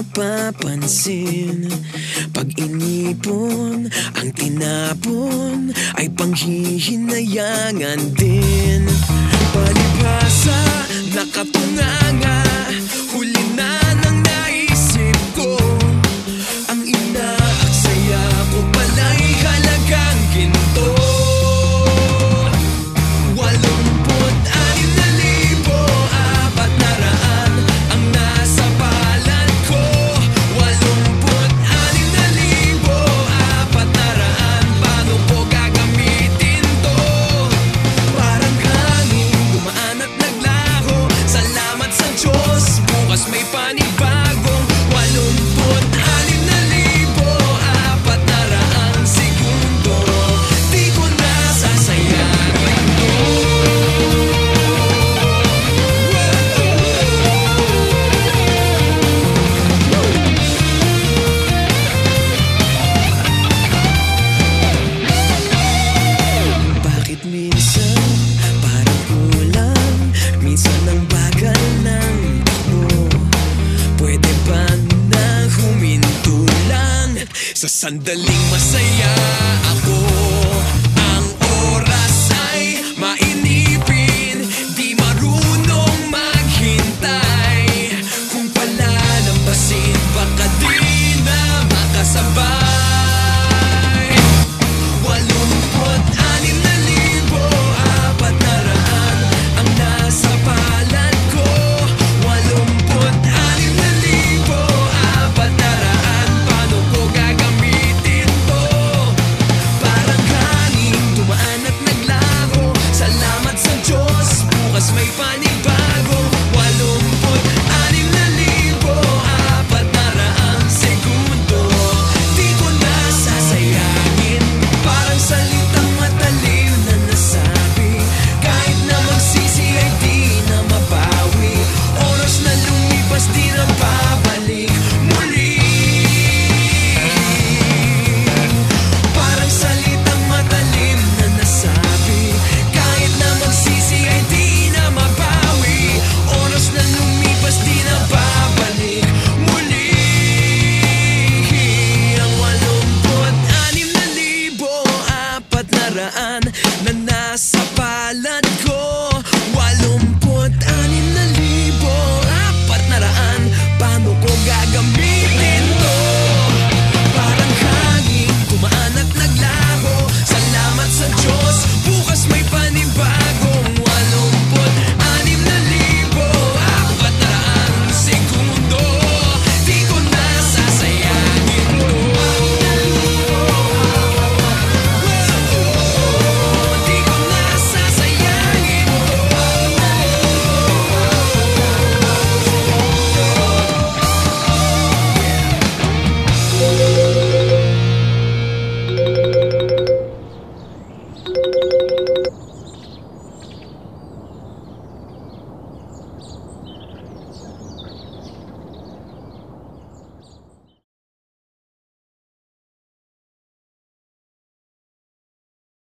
napapansin. Pag inipon, ang tinapon Ay panghihinayangan din. Palipasa, nakatungan Sa sandaling masaya ako.